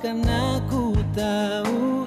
karena ku tahu